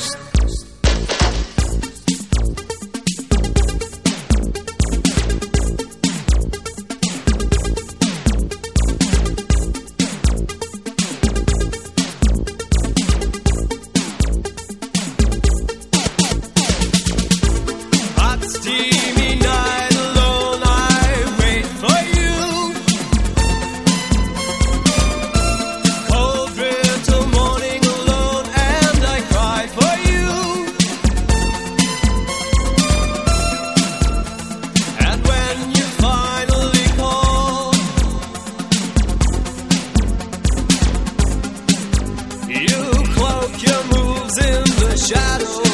Hot in